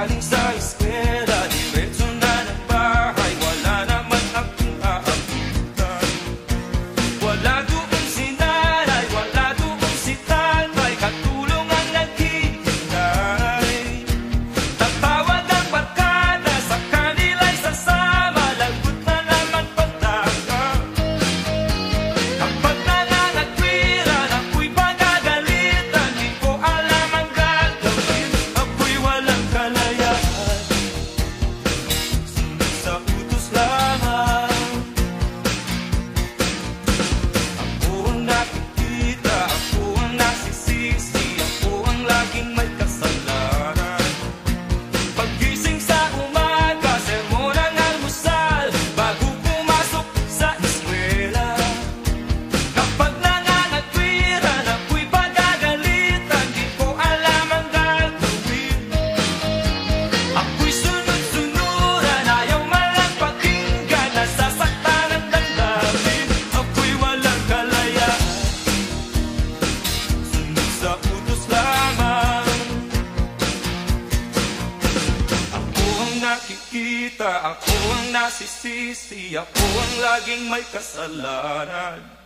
darling, sorry, I swear. nakikita. Ako ang nasisisi Ako ang laging may kasalanan.